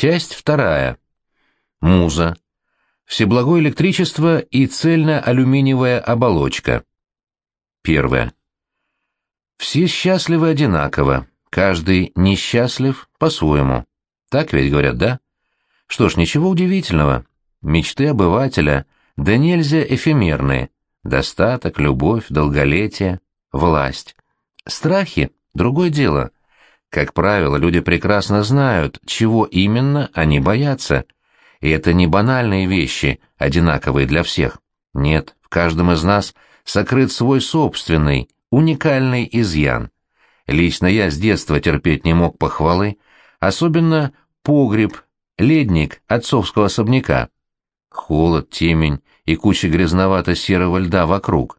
Часть вторая. Муза. Всеблагое электричество и цельно-алюминиевая оболочка. Первое. Все счастливы одинаково, каждый несчастлив по-своему. Так ведь говорят, да? Что ж, ничего удивительного. Мечты обывателя, да нельзя эфемерные. Достаток, любовь, долголетие, власть. Страхи — другое дело. Как правило, люди прекрасно знают, чего именно они боятся. И это не банальные вещи, одинаковые для всех. Нет, в каждом из нас сокрыт свой собственный, уникальный изъян. Лично я с детства терпеть не мог похвалы, особенно погреб, ледник отцовского особняка. Холод, темень и куча грязновато-серого льда вокруг.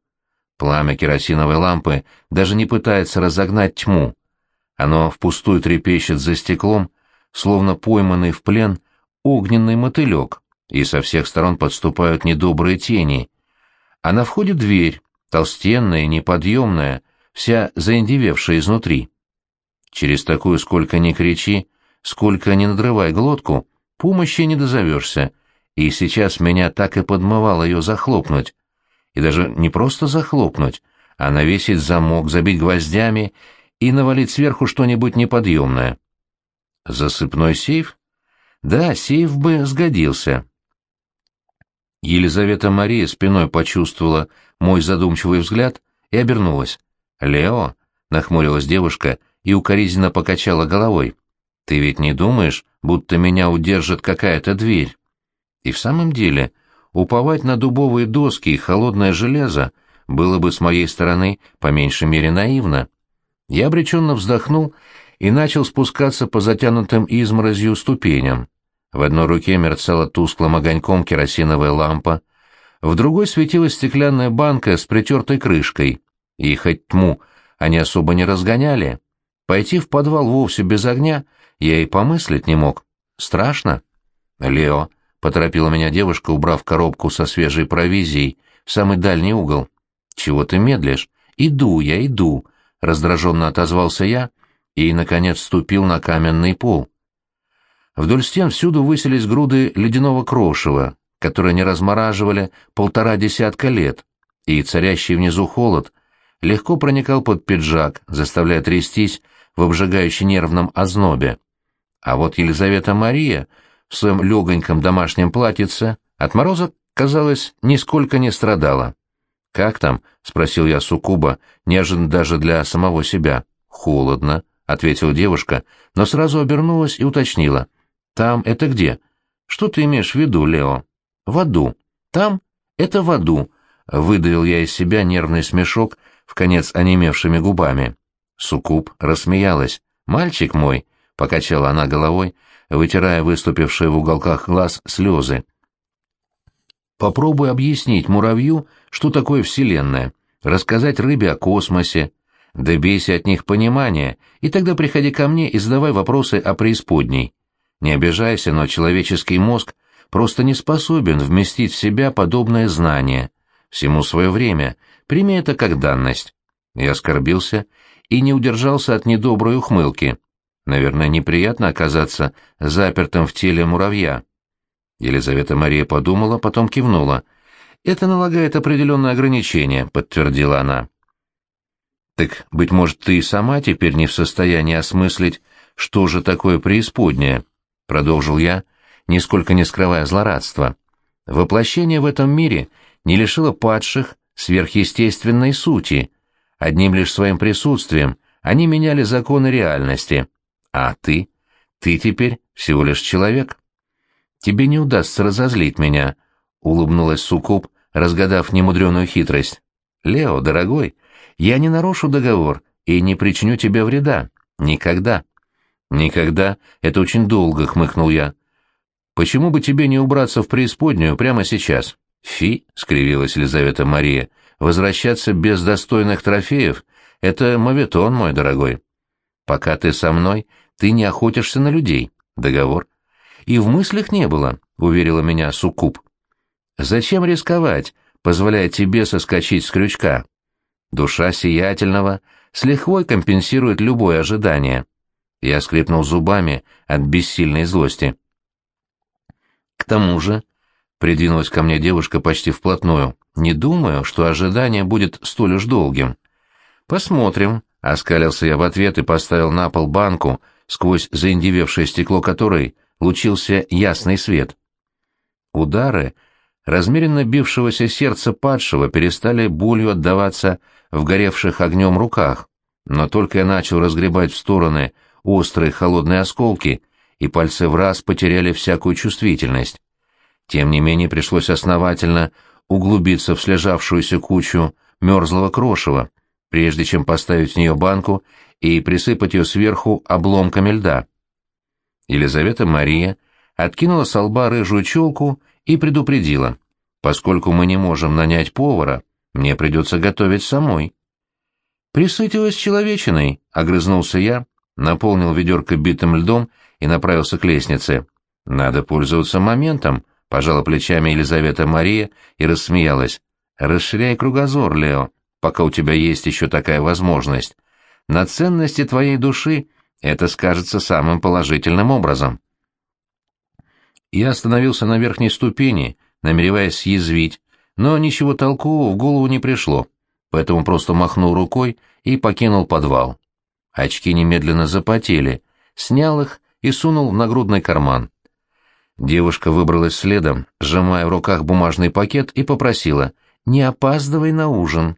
Пламя керосиновой лампы даже не пытается разогнать тьму. Оно впустую трепещет за стеклом, словно пойманный в плен огненный мотылек, и со всех сторон подступают недобрые тени. А на входе дверь, толстенная, неподъемная, вся заиндевевшая изнутри. Через такую сколько ни кричи, сколько ни надрывай глотку, помощи не дозовешься, и сейчас меня так и подмывало ее захлопнуть. И даже не просто захлопнуть, а навесить замок, забить гвоздями и навалить сверху что-нибудь неподъемное. Засыпной сейф? Да, сейф бы сгодился. Елизавета Мария спиной почувствовала мой задумчивый взгляд и обернулась. «Лео?» — нахмурилась девушка и укоризненно покачала головой. «Ты ведь не думаешь, будто меня удержит какая-то дверь?» И в самом деле, уповать на дубовые доски и холодное железо было бы с моей стороны по меньшей мере наивно. Я обреченно вздохнул и начал спускаться по затянутым изморозью ступеням. В одной руке мерцала тусклым огоньком керосиновая лампа, в другой светилась стеклянная банка с притертой крышкой, и хоть тьму они особо не разгоняли, пойти в подвал вовсе без огня я и помыслить не мог. Страшно? «Лео», — поторопила меня девушка, убрав коробку со свежей провизией в самый дальний угол. «Чего ты медлишь? Иду я, иду», — раздраженно отозвался я и, наконец, ступил на каменный пол. Вдоль стен всюду высились груды ледяного крошева, которые не размораживали полтора десятка лет, и царящий внизу холод легко проникал под пиджак, заставляя трястись в обжигающей нервном ознобе. А вот Елизавета Мария в своем легоньком домашнем платьице от мороза, казалось, нисколько не страдала. «Как там?» — спросил я Сукуба, неожиданно даже для самого себя. «Холодно», — ответила девушка, но сразу обернулась и уточнила. «Там это где?» «Что ты имеешь в виду, Лео?» «В аду. Там? Это в аду», — выдавил я из себя нервный смешок в конец онемевшими губами. Сукуб рассмеялась. «Мальчик мой», — покачала она головой, вытирая выступившие в уголках глаз слезы. «Попробуй объяснить муравью, что такое Вселенная, рассказать рыбе о космосе, добейся от них понимания, и тогда приходи ко мне и задавай вопросы о преисподней. Не обижайся, но человеческий мозг просто не способен вместить в себя подобное знание. Всему свое время, прими это как данность». Я оскорбился и не удержался от недоброй ухмылки. Наверное, неприятно оказаться запертым в теле муравья. Елизавета Мария подумала, потом кивнула. «Это налагает определенные ограничения», — подтвердила она. «Так, быть может, ты и сама теперь не в состоянии осмыслить, что же такое преисподнее?» — продолжил я, нисколько не скрывая злорадства. «Воплощение в этом мире не лишило падших сверхъестественной сути. Одним лишь своим присутствием они меняли законы реальности. А ты? Ты теперь всего лишь человек. Тебе не удастся разозлить меня, — улыбнулась Сукуб, разгадав немудреную хитрость. Лео, дорогой, я не нарушу договор и не причиню тебе вреда. Никогда. Никогда. Это очень долго, — хмыкнул я. Почему бы тебе не убраться в преисподнюю прямо сейчас? Фи, — скривилась Елизавета Мария, — возвращаться без достойных трофеев — это моветон, мой дорогой. Пока ты со мной, ты не охотишься на людей. Договор. И в мыслях не было, уверила меня Суккуб. Зачем рисковать, позволяя тебе соскочить с крючка? Душа сиятельного с лихвой компенсирует любое ожидание. Я скрипнул зубами от бессильной злости. тому же, придвинулась ко мне девушка почти вплотную, не думаю, что ожидание будет столь уж долгим. Посмотрим, оскалился я в ответ и поставил на пол банку, сквозь заиндевевшее стекло которой лучился ясный свет. Удары размеренно бившегося сердца падшего перестали болью отдаваться в горевших огнем руках, но только я начал разгребать в стороны острые холодные осколки, и пальцы в раз потеряли всякую чувствительность. Тем не менее пришлось основательно углубиться в слежавшуюся кучу мерзлого крошева, прежде чем поставить в нее банку и присыпать ее сверху обломками льда. Елизавета Мария откинула с лба рыжую челку и предупредила, поскольку мы не можем нанять повара, мне придется готовить самой. «Присытилась человечиной», — огрызнулся я, наполнил ведерко битым льдом и направился к лестнице. «Надо пользоваться моментом», — пожала плечами Елизавета Мария и рассмеялась. «Расширяй кругозор, Лео, пока у тебя есть еще такая возможность. На ценности твоей души это скажется самым положительным образом». Я остановился на верхней ступени, намереваясь съязвить, но ничего толкового в голову не пришло, поэтому просто махнул рукой и покинул подвал. Очки немедленно запотели, снял их и сунул в нагрудный карман. Девушка выбралась следом, сжимая в руках бумажный пакет, и попросила «Не опаздывай на ужин».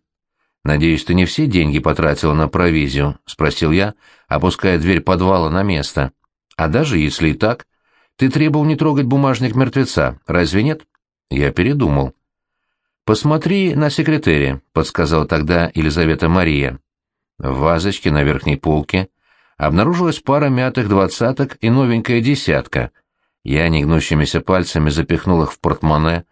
«Надеюсь, ты не все деньги потратила на провизию?» — спросил я, опуская дверь подвала на место. «А даже если и так, ты требовал не трогать бумажник мертвеца, разве нет?» Я передумал. «Посмотри на секретаре», — подсказала тогда Елизавета Мария. В вазочке на верхней полке обнаружилась пара мятых двадцаток и новенькая десятка. Я негнущимися пальцами запихнул их в портмоне,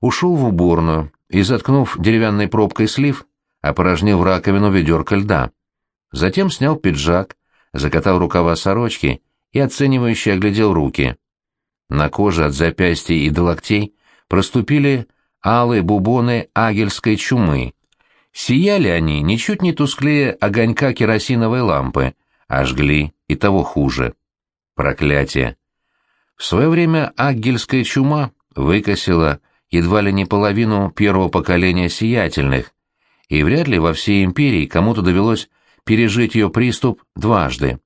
ушел в уборную и, заткнув деревянной пробкой слив, опорожнил в раковину ведерко льда. Затем снял пиджак, закатал рукава сорочки и оценивающе оглядел руки. На коже от запястья и до локтей проступили алые бубоны агельской чумы. Сияли они ничуть не тусклее огонька керосиновой лампы, а жгли и того хуже. Проклятие! В свое время агельская чума выкосила едва ли не половину первого поколения сиятельных, и вряд ли во всей империи кому-то довелось пережить ее приступ дважды.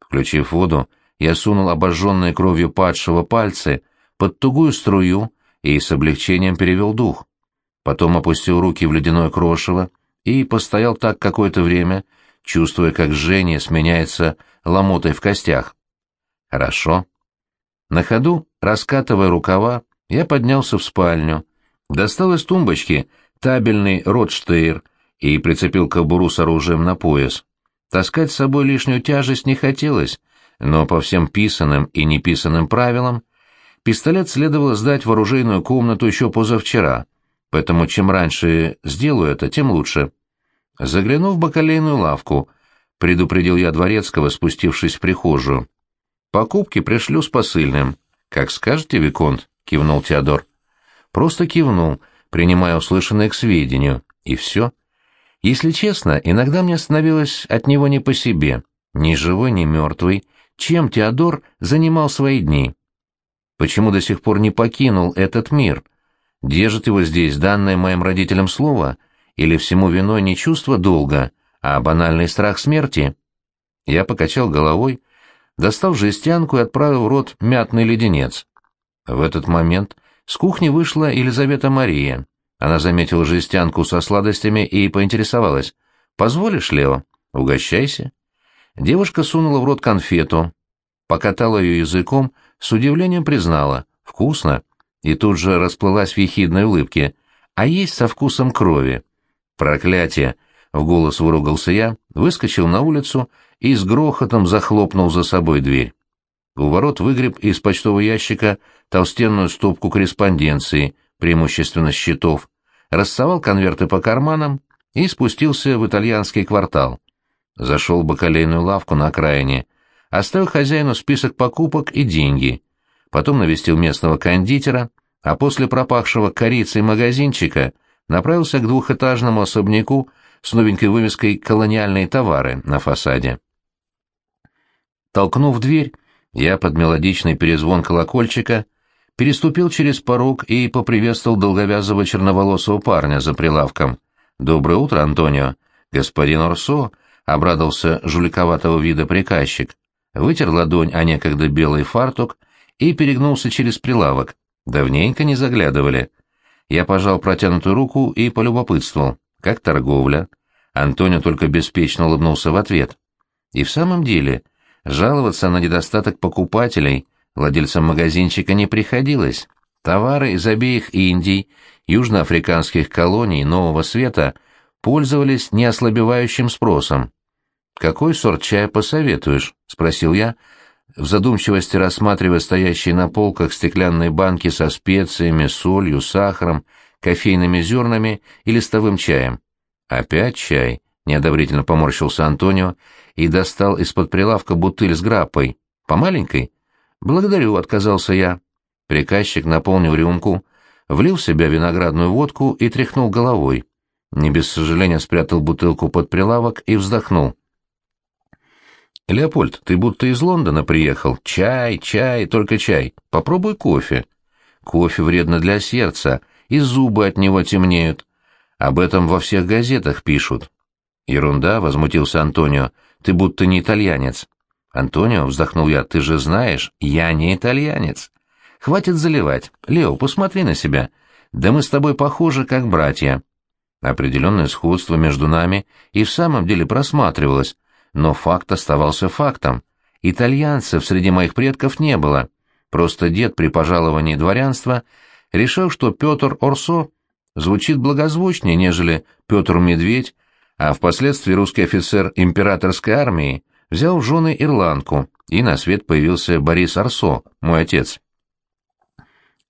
Включив воду, я сунул обожженные кровью падшего пальцы под тугую струю и с облегчением перевел дух. Потом опустил руки в ледяное крошево и постоял так какое-то время, чувствуя, как жжение сменяется ломотой в костях. Хорошо. На ходу, раскатывая рукава, я поднялся в спальню, достал из тумбочки табельный ротштейр и прицепил кобуру с оружием на пояс. Таскать с собой лишнюю тяжесть не хотелось, но по всем писанным и неписанным правилам Пистолет следовало сдать в оружейную комнату еще позавчера, поэтому чем раньше сделаю это, тем лучше. Заглянув в бакалейную лавку, предупредил я Дворецкого, спустившись в прихожую. «Покупки пришлю с посыльным». «Как скажете, Виконт», — кивнул Теодор. Просто кивнул, принимая услышанное к сведению, и все. Если честно, иногда мне становилось от него не по себе, ни живой, ни мертвый, чем Теодор занимал свои дни. Почему до сих пор не покинул этот мир? Держит его здесь данное моим родителям слово? Или всему виной не чувство долга, а банальный страх смерти? Я покачал головой, достал жестянку и отправил в рот мятный леденец. В этот момент с кухни вышла Елизавета Мария. Она заметила жестянку со сладостями и поинтересовалась. «Позволишь, Лео? Угощайся». Девушка сунула в рот конфету, покатала ее языком с удивлением признала «вкусно» и тут же расплылась в ехидной улыбке «а есть со вкусом крови». «Проклятие!» — в голос выругался я, выскочил на улицу и с грохотом захлопнул за собой дверь. У ворот выгреб из почтового ящика толстенную стопку корреспонденции, преимущественно счетов, рассовал конверты по карманам и спустился в итальянский квартал. Зашел в бакалейную лавку на окраине, оставил хозяину список покупок и деньги, потом навестил местного кондитера, а после пропахшего корицей магазинчика направился к двухэтажному особняку с новенькой вывеской «Колониальные товары» на фасаде. Толкнув дверь, я под мелодичный перезвон колокольчика переступил через порог и поприветствовал долговязого черноволосого парня за прилавком. «Доброе утро, Антонио!» «Господин Орсо!» — обрадовался жуликоватого вида приказчик. Вытер ладонь о некогда белый фартук и перегнулся через прилавок. Давненько не заглядывали. Я пожал протянутую руку и полюбопытствовал. «Как торговля?» Антонио только беспечно улыбнулся в ответ. И в самом деле, жаловаться на недостаток покупателей владельцам магазинчика не приходилось. Товары из обеих Индий, южноафриканских колоний Нового Света пользовались неослабевающим спросом. «Какой сорт чая посоветуешь?» — спросил я, в задумчивости рассматривая стоящие на полках стеклянные банки со специями, солью, сахаром, кофейными зернами и листовым чаем. «Опять чай?» — неодобрительно поморщился Антонио и достал из-под прилавка бутыль с граппой. «По маленькой?» «Благодарю», — отказался я. Приказчик наполнил рюмку, влил в себя виноградную водку и тряхнул головой. Не без сожаления спрятал бутылку под прилавок и вздохнул. «Леопольд, ты будто из Лондона приехал. Чай, чай, только чай. Попробуй кофе. Кофе вредно для сердца, и зубы от него темнеют. Об этом во всех газетах пишут». «Ерунда», — возмутился Антонио, — «ты будто не итальянец». «Антонио», — вздохнул я, — «ты же знаешь, я не итальянец». «Хватит заливать. Лео, посмотри на себя. Да мы с тобой похожи, как братья». Определенное сходство между нами и в самом деле просматривалось, но факт оставался фактом. Итальянцев среди моих предков не было. Просто дед при пожаловании дворянства решил, что Петр Орсо звучит благозвучнее, нежели Петр Медведь, а впоследствии русский офицер императорской армии взял в жены ирландку, и на свет появился Борис Арсо, мой отец.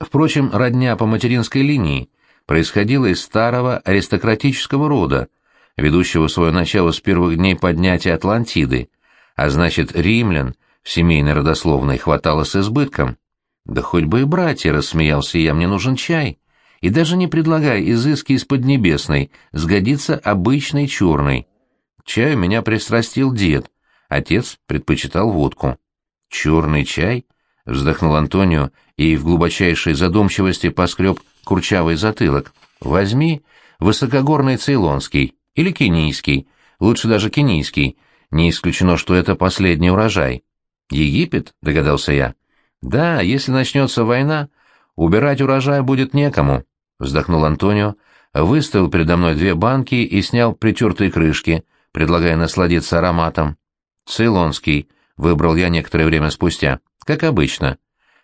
Впрочем, родня по материнской линии происходила из старого аристократического рода, ведущего свое начало с первых дней поднятия Атлантиды, а значит, римлян в семейной родословной хватало с избытком. Да хоть бы и братья, рассмеялся я, мне нужен чай. И даже не предлагая изыски из Поднебесной, сгодится обычный черный. Чаю меня пристрастил дед, отец предпочитал водку. «Черный чай?» — вздохнул Антонио и в глубочайшей задумчивости поскреб курчавый затылок. «Возьми высокогорный цейлонский или кенийский, лучше даже кенийский. Не исключено, что это последний урожай». «Египет?» — догадался я. «Да, если начнется война, убирать урожай будет некому», — вздохнул Антонио, выставил передо мной две банки и снял притертые крышки, предлагая насладиться ароматом. «Цейлонский», — выбрал я некоторое время спустя, — «как обычно».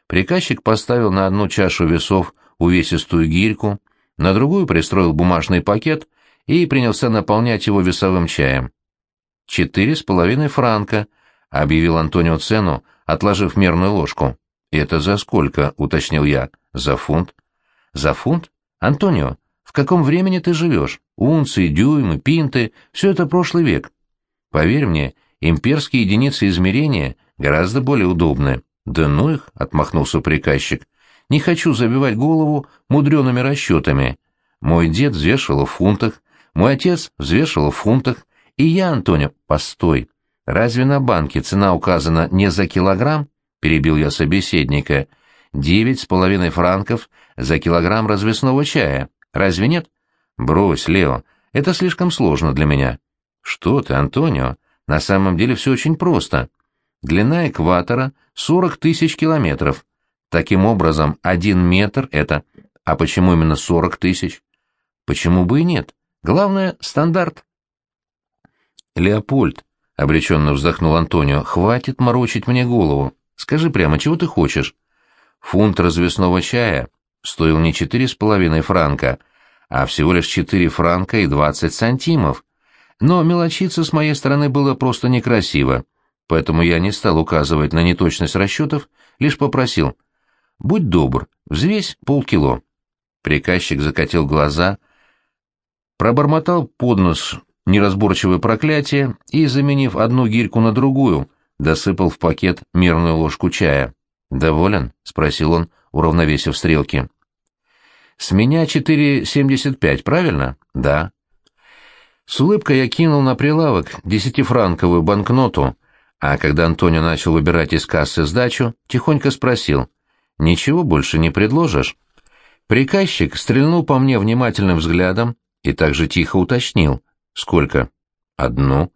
Приказчик поставил на одну чашу весов увесистую гирьку, на другую пристроил бумажный пакет и принялся наполнять его весовым чаем. «Четыре с половиной франка», — объявил Антонио цену, отложив мерную ложку. «Это за сколько?» — уточнил я. «За фунт». «За фунт? Антонио, в каком времени ты живешь? Унции, дюймы, пинты — все это прошлый век. Поверь мне, имперские единицы измерения гораздо более удобны». «Да ну их!» — отмахнулся приказчик. Не хочу забивать голову мудреными расчетами. Мой дед взвешивал в фунтах, мой отец взвешивал в фунтах, и я, Антоня, постой. Разве на банке цена указана не за килограмм? Перебил я собеседника. Девять с половиной франков за килограмм развесного чая. Разве нет? Брось, Лео, это слишком сложно для меня. Что ты, Антонио? На самом деле все очень просто. Длина экватора — сорок тысяч километров. Таким образом, один метр — это... А почему именно сорок тысяч? Почему бы и нет? Главное — стандарт. Леопольд, — обреченно вздохнул Антонио, — хватит морочить мне голову. Скажи прямо, чего ты хочешь? Фунт развесного чая стоил не четыре с половиной франка, а всего лишь четыре франка и двадцать сантимов. Но мелочиться с моей стороны было просто некрасиво, поэтому я не стал указывать на неточность расчетов, лишь попросил — Будь добр, взвесь полкило. Приказчик закатил глаза, пробормотал под нос неразборчивое проклятие и, заменив одну гирьку на другую, досыпал в пакет мерную ложку чая. «Доволен?» — спросил он, уравновесив стрелки. «С меня 4,75, правильно?» «Да». С улыбкой я кинул на прилавок десятифранковую банкноту, а когда Антонио начал выбирать из кассы сдачу, тихонько спросил — Ничего больше не предложишь?» Приказчик стрельнул по мне внимательным взглядом и также тихо уточнил. «Сколько?» «Одну».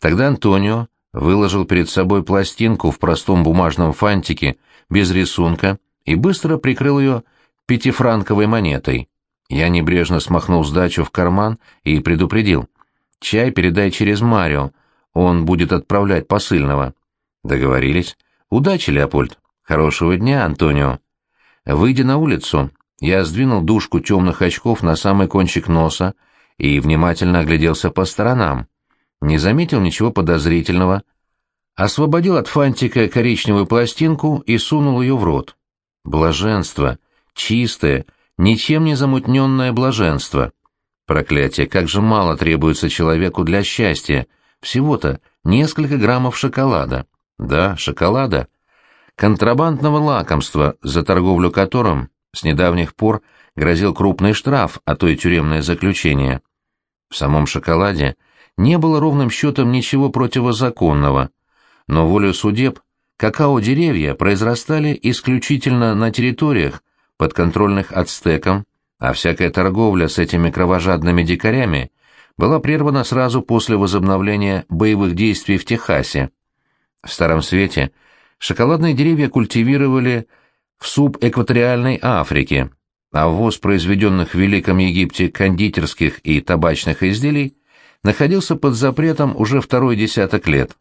Тогда Антонио выложил перед собой пластинку в простом бумажном фантике, без рисунка, и быстро прикрыл ее пятифранковой монетой. Я небрежно смахнул сдачу в карман и предупредил. «Чай передай через Марио, он будет отправлять посыльного». «Договорились. Удачи, Леопольд. Хорошего дня, Антонио». Выйдя на улицу, я сдвинул дужку темных очков на самый кончик носа и внимательно огляделся по сторонам. Не заметил ничего подозрительного. Освободил от фантика коричневую пластинку и сунул ее в рот. Блаженство. Чистое, ничем не замутненное блаженство. Проклятие, как же мало требуется человеку для счастья. Всего-то несколько граммов шоколада. Да, шоколада. Контрабандного лакомства, за торговлю которым с недавних пор грозил крупный штраф, а то и тюремное заключение. В самом шоколаде не было ровным счетом ничего противозаконного, но волю судеб какао-деревья произрастали исключительно на территориях, подконтрольных ацтекам, а всякая торговля с этими кровожадными дикарями была прервана сразу после возобновления боевых действий в Техасе. В Старом Свете шоколадные деревья культивировали в субэкваториальной Африке, а ввоз произведенных в Великом Египте кондитерских и табачных изделий находился под запретом уже второй десяток лет.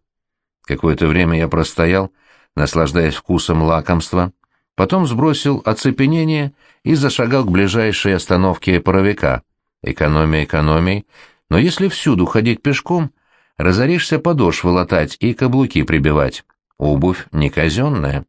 Какое-то время я простоял, наслаждаясь вкусом лакомства, потом сбросил оцепенение и зашагал к ближайшей остановке паровика. Экономия экономией, но если всюду ходить пешком, разоришься подошвы латать и каблуки прибивать. Обувь не казенная.